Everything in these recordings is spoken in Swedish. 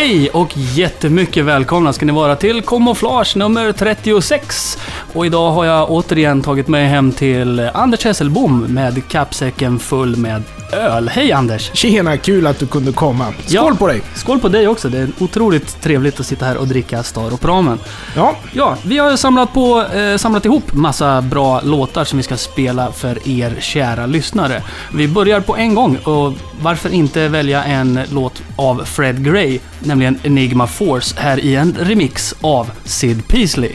Hej och jättemycket välkomna ska ni vara till Kamouflage nummer 36. Och idag har jag återigen tagit mig hem till Anders Hesselbom med kappsäcken full med öl. Hej Anders! Tjena, kul att du kunde komma. Skål Ja. på dig! Skål på dig också. Det är otroligt trevligt att sitta här och dricka Staropramen. Ja, Ja, vi har samlat, på, eh, samlat ihop massa bra låtar som vi ska spela för er kära lyssnare. Vi börjar på en gång och varför inte välja en låt av Fred Gray, nämligen Enigma Force, här i en remix av Sid Peasley.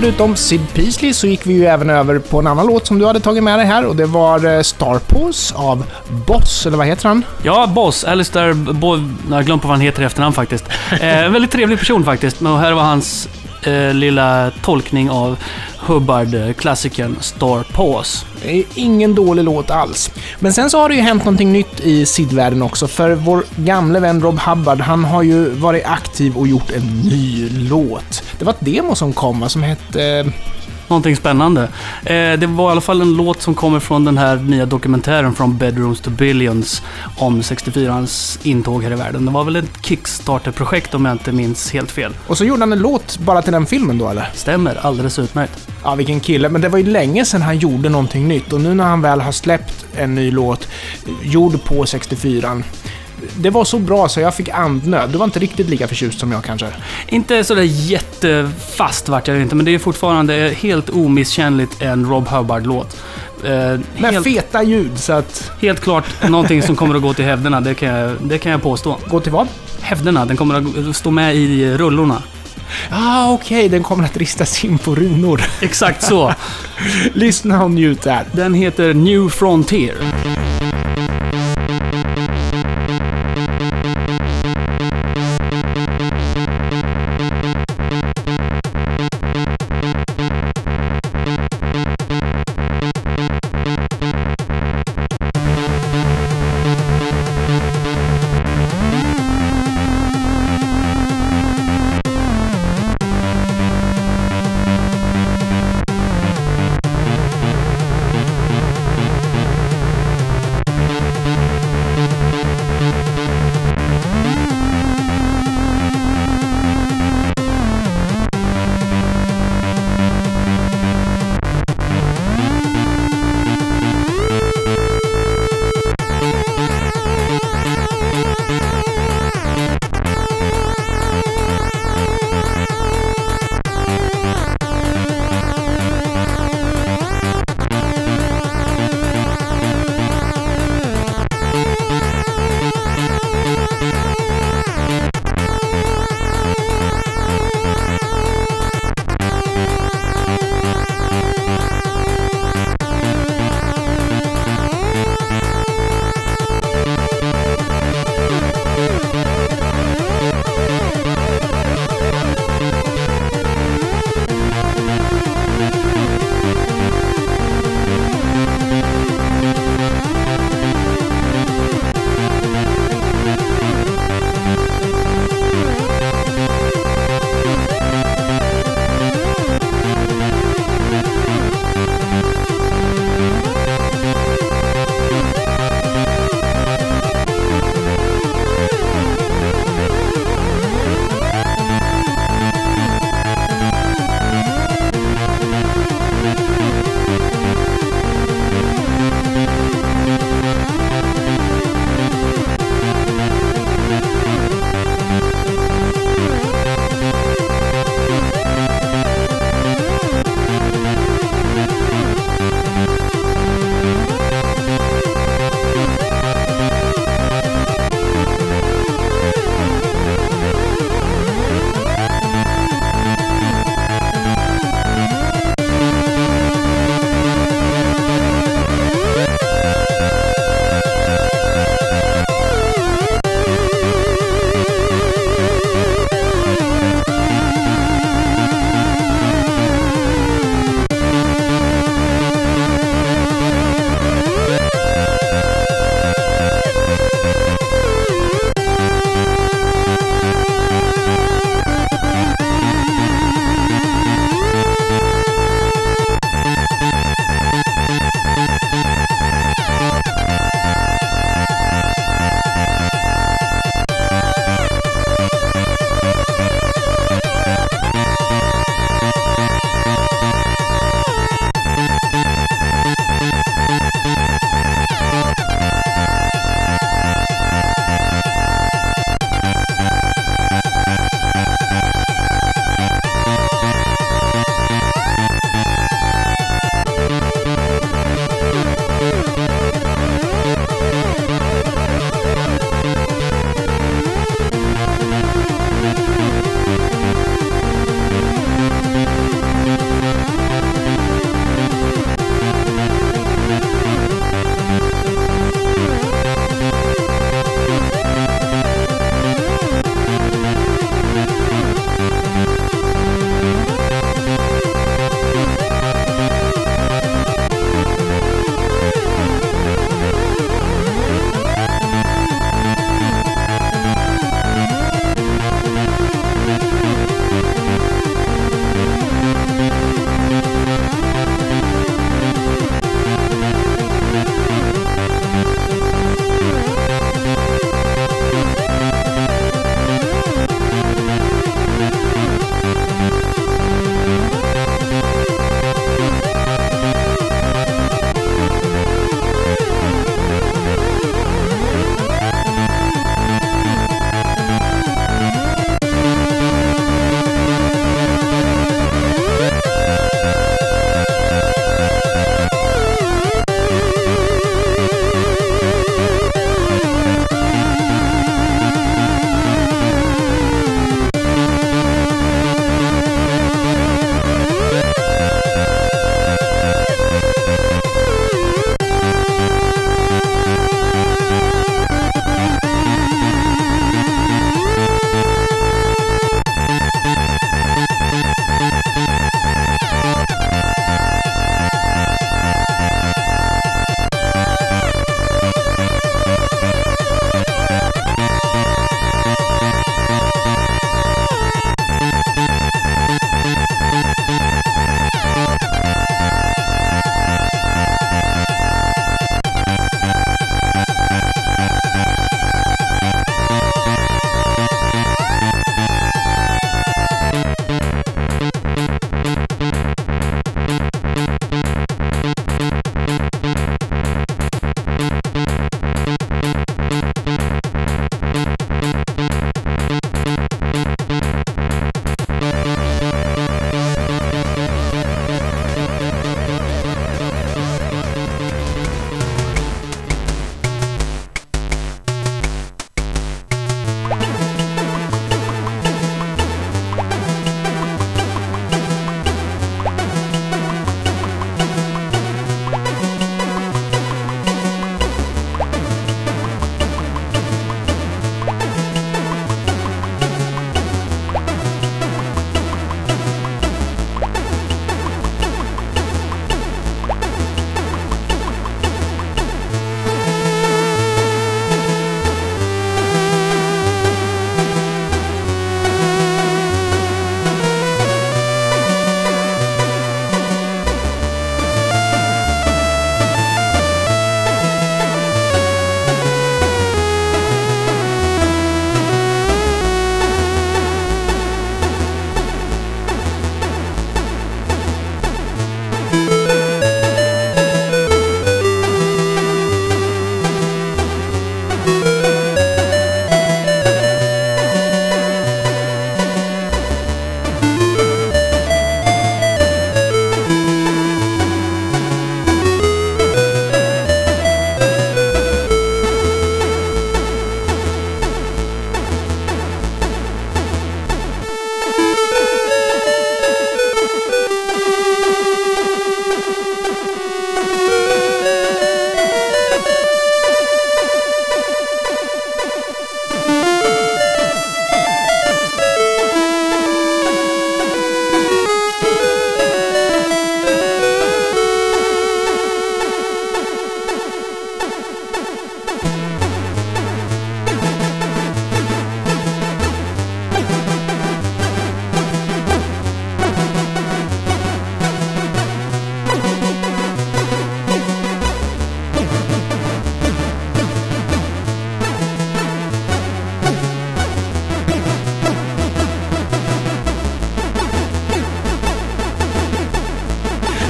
Förutom Sid Peasley så gick vi ju även över på en annan låt som du hade tagit med dig här och det var eh, Star av Boss, eller vad heter han? Ja, Boss. Alistair Bo... Jag har glömt på vad han heter i efternamn faktiskt. Eh, en väldigt trevlig person faktiskt. Men här var hans eh, lilla tolkning av Hubbard-klassikern eh, Star Paws. Det är ingen dålig låt alls. Men sen så har det ju hänt någonting nytt i sidvärlden också, för vår gamle vän Rob Hubbard, han har ju varit aktiv och gjort en ny låt. Det var ett demo som kom, som hette... Eh, Någonting spännande. Eh, det var i alla fall en låt som kommer från den här nya dokumentären från Bedrooms to Billions om 64ans intåg här i världen. Det var väl ett Kickstarter-projekt om jag inte minns helt fel. Och så gjorde han en låt bara till den filmen då, eller? Stämmer, alldeles utmärkt. Ja, vilken kille. Men det var ju länge sedan han gjorde någonting nytt och nu när han väl har släppt en ny låt, gjord på 64 det var så bra så jag fick andnöd. Du var inte riktigt lika förtjust som jag kanske. Inte sådär jättefast vart jag inte, men det är fortfarande helt omisskännligt en Rob Hubbard-låt. Eh, Med helt, feta ljud, så att... helt klart någonting som kommer att gå till hävderna, det kan jag, det kan jag påstå. Gå till vad? Hävderna, den kommer att stå med i rullorna. Ah, okej, den kommer att ristas in på runor. Exakt så. Lyssna och njut där. Den heter New Frontier.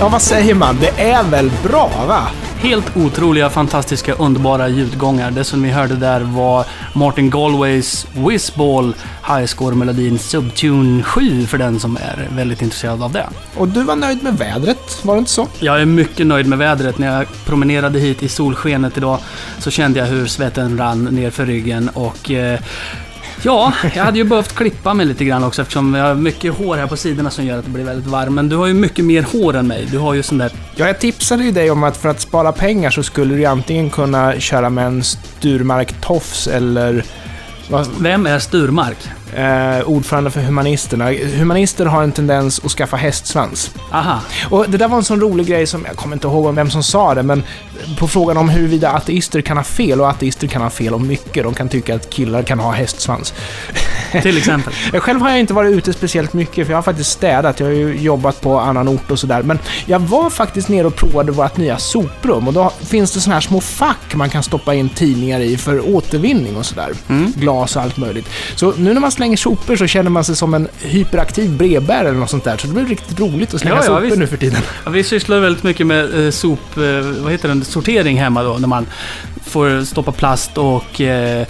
Ja, vad säger man? Det är väl bra, va? Helt otroliga, fantastiska, underbara ljudgångar. Det som vi hörde där var Martin Galways Whizball Highscore-melodin Subtune 7 för den som är väldigt intresserad av det. Och du var nöjd med vädret, var det inte så? Jag är mycket nöjd med vädret. När jag promenerade hit i solskenet idag så kände jag hur svetten rann ner för ryggen och eh, Ja, jag hade ju behövt klippa mig lite grann också eftersom jag har mycket hår här på sidorna som gör att det blir väldigt varmt. Men du har ju mycket mer hår än mig. Du har ju sån där... Ja, jag tipsade ju dig om att för att spara pengar så skulle du antingen kunna köra med en Sturmark Tofs eller... Vad, Vem är Sturmark? Eh, ordförande för Humanisterna. Humanister har en tendens att skaffa hästsvans. Aha. Och det där var en sån rolig grej som, jag kommer inte ihåg om vem som sa det, men på frågan om huruvida ateister kan ha fel, och ateister kan ha fel om mycket. De kan tycka att killar kan ha hästsvans. Till exempel. Jag Själv har jag inte varit ute speciellt mycket, för jag har faktiskt städat. Jag har ju jobbat på annan ort och sådär. Men jag var faktiskt nere och provade vårt nya soprum och då finns det såna här små fack man kan stoppa in tidningar i för återvinning och sådär. Mm. Glas och allt möjligt. Så nu när man slänger sopor så känner man sig som en hyperaktiv brevbärare eller något sånt där. Så det blir riktigt roligt att slänga Ja, ja, sopor visst. nu för tiden. Ja, vi sysslar väldigt mycket med eh, sop... Eh, vad heter den? Sortering hemma då. När man får stoppa plast och eh,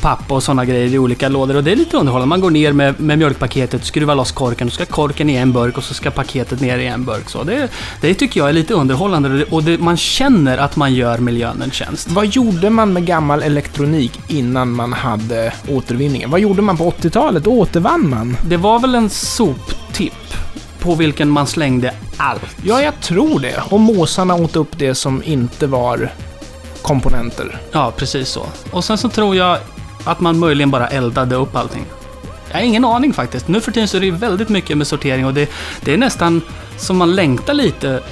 pappa och sådana grejer i olika lådor. Och det är lite underhållande. Man går ner med, med mjölkpaketet, skruvar loss korken, och ska korken i en burk och så ska paketet ner i en burk. Så det, det tycker jag är lite underhållande och det, man känner att man gör miljön en tjänst. Vad gjorde man med gammal elektronik innan man hade återvinningen? Vad gjorde man på 80-talet? Återvann man? Det var väl en soptipp på vilken man slängde allt. Ja, jag tror det. Och måsarna åt upp det som inte var komponenter. Ja, precis så. Och sen så tror jag att man möjligen bara eldade upp allting. Jag har ingen aning faktiskt. Nu för tiden så är det ju väldigt mycket med sortering och det, det är nästan som man längtar lite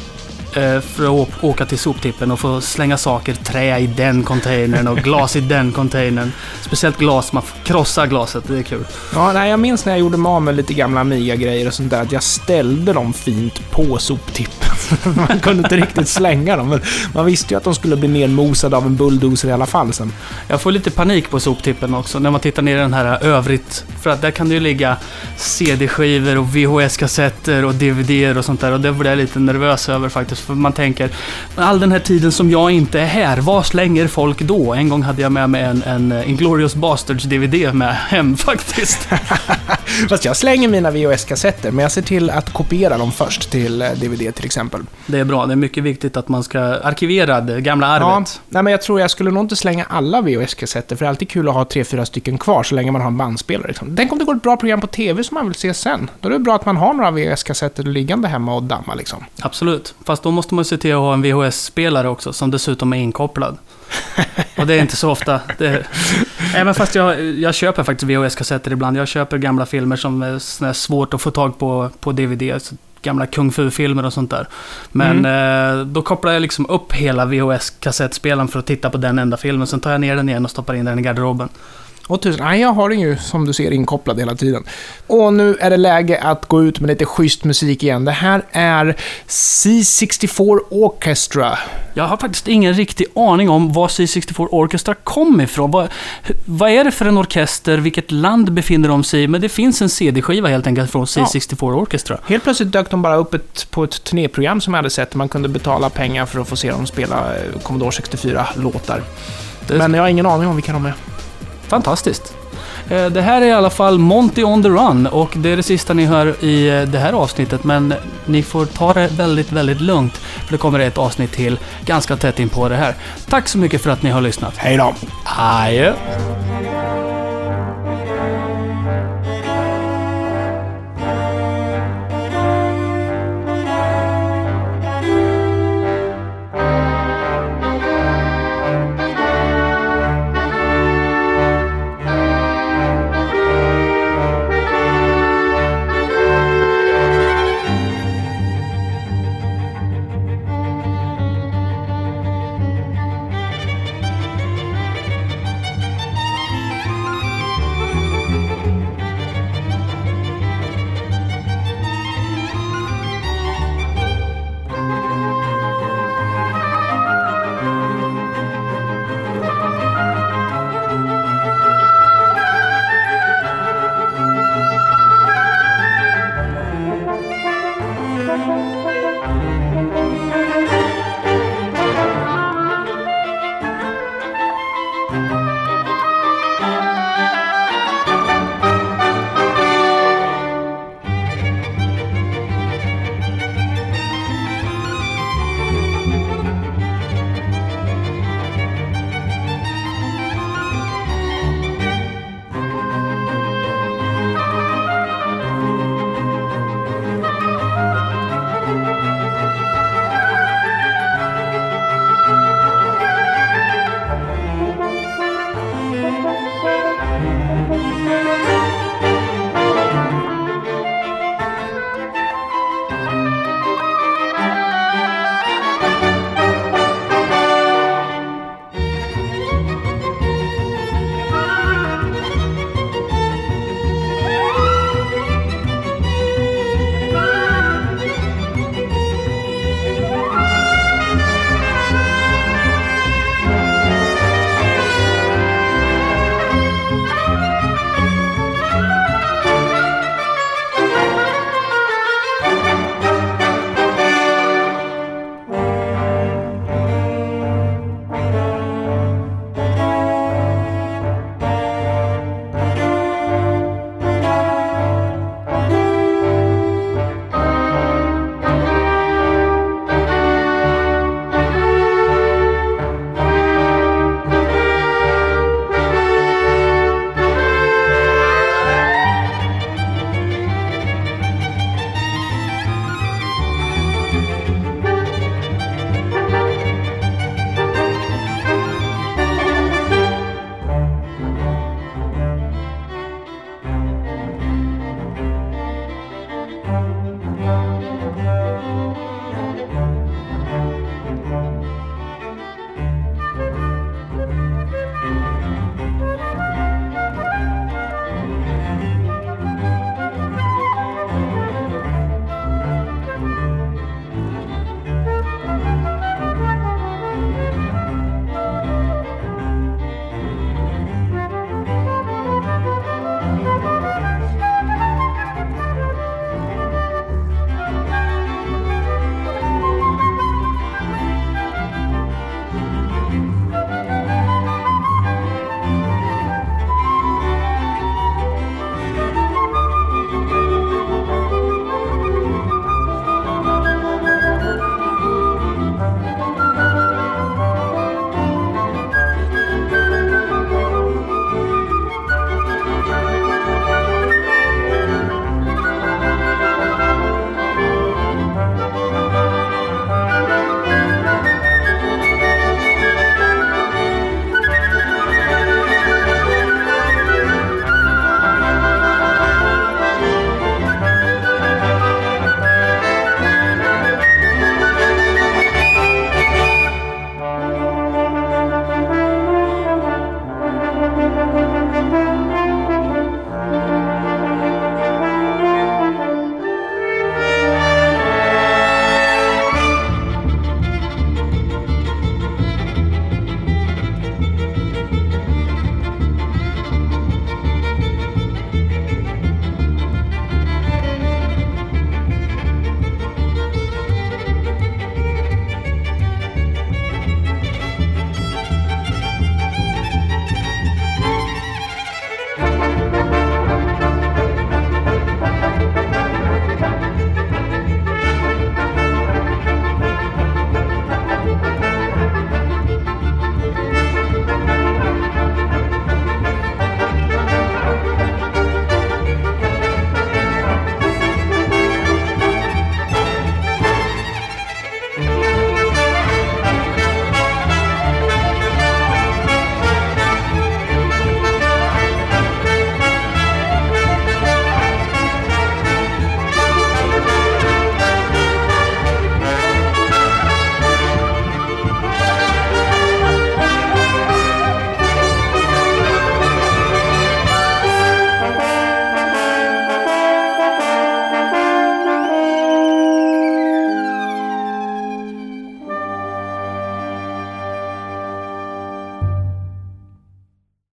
eh, för att åka till soptippen och få slänga saker, trä i den containern och glas i den containern. Speciellt glas, man får krossa glaset, det är kul. Ja, nej, jag minns när jag gjorde mig av med lite gamla Amiga-grejer och sånt där, att jag ställde dem fint på soptippen. man kunde inte riktigt slänga dem, men man visste ju att de skulle bli nermosade av en bulldozer i alla fall sen. Jag får lite panik på soptippen också när man tittar ner i den här övrigt. För att där kan det ju ligga CD-skivor och VHS-kassetter och DVDer och sånt där. Och det blir jag lite nervös över faktiskt. För man tänker, all den här tiden som jag inte är här, vad slänger folk då? En gång hade jag med mig en, en eh, Inglourious Basterds-DVD med hem faktiskt. Fast jag slänger mina VHS-kassetter, men jag ser till att kopiera dem först till eh, DVD till exempel. Det är bra, det är mycket viktigt att man ska arkivera det gamla Ja, arvet. nej, men jag tror jag skulle nog inte slänga alla VHS-kassetter, för det är alltid kul att ha tre, fyra stycken kvar så länge man har en bandspelare. Liksom. Tänk om det går ett bra program på TV som man vill se sen. Då är det bra att man har några VHS-kassetter liggande hemma och damma liksom. Absolut. Fast då måste man se till att ha en VHS-spelare också, som dessutom är inkopplad. Och det är inte så ofta. Det... Även fast jag, jag köper faktiskt VHS-kassetter ibland. Jag köper gamla filmer som är svårt att få tag på på DVD. Gamla kung fu-filmer och sånt där. Men eh, då kopplar jag liksom upp hela VHS-kassettspelaren för att titta på den enda filmen. Sen tar jag ner den igen och stoppar in den i garderoben. Och tusen, nej, jag har den ju som du ser inkopplad hela tiden. Och nu är det läge att gå ut med lite schysst musik igen. Det här är C64 Orchestra. Jag har faktiskt ingen riktig aning om var C64 Orchestra kom ifrån. Vad, vad är det för en orkester? Vilket land befinner de sig i? Men det finns en CD-skiva helt enkelt från C64 Orchestra. Helt plötsligt dök de bara upp ett, på ett turnéprogram som jag hade sett. Man kunde betala pengar för att få se dem spela eh, Commodore 64-låtar. Det- Men jag har ingen aning om vilka de är. Fantastiskt. Eh, Det här är i alla fall Monty on the Run och det är det sista ni hör i eh, det här avsnittet. Men ni får ta det väldigt, väldigt lugnt. För det kommer ett avsnitt till ganska tätt in på det här. Tack så mycket för att ni har lyssnat. Hej då! Adjö!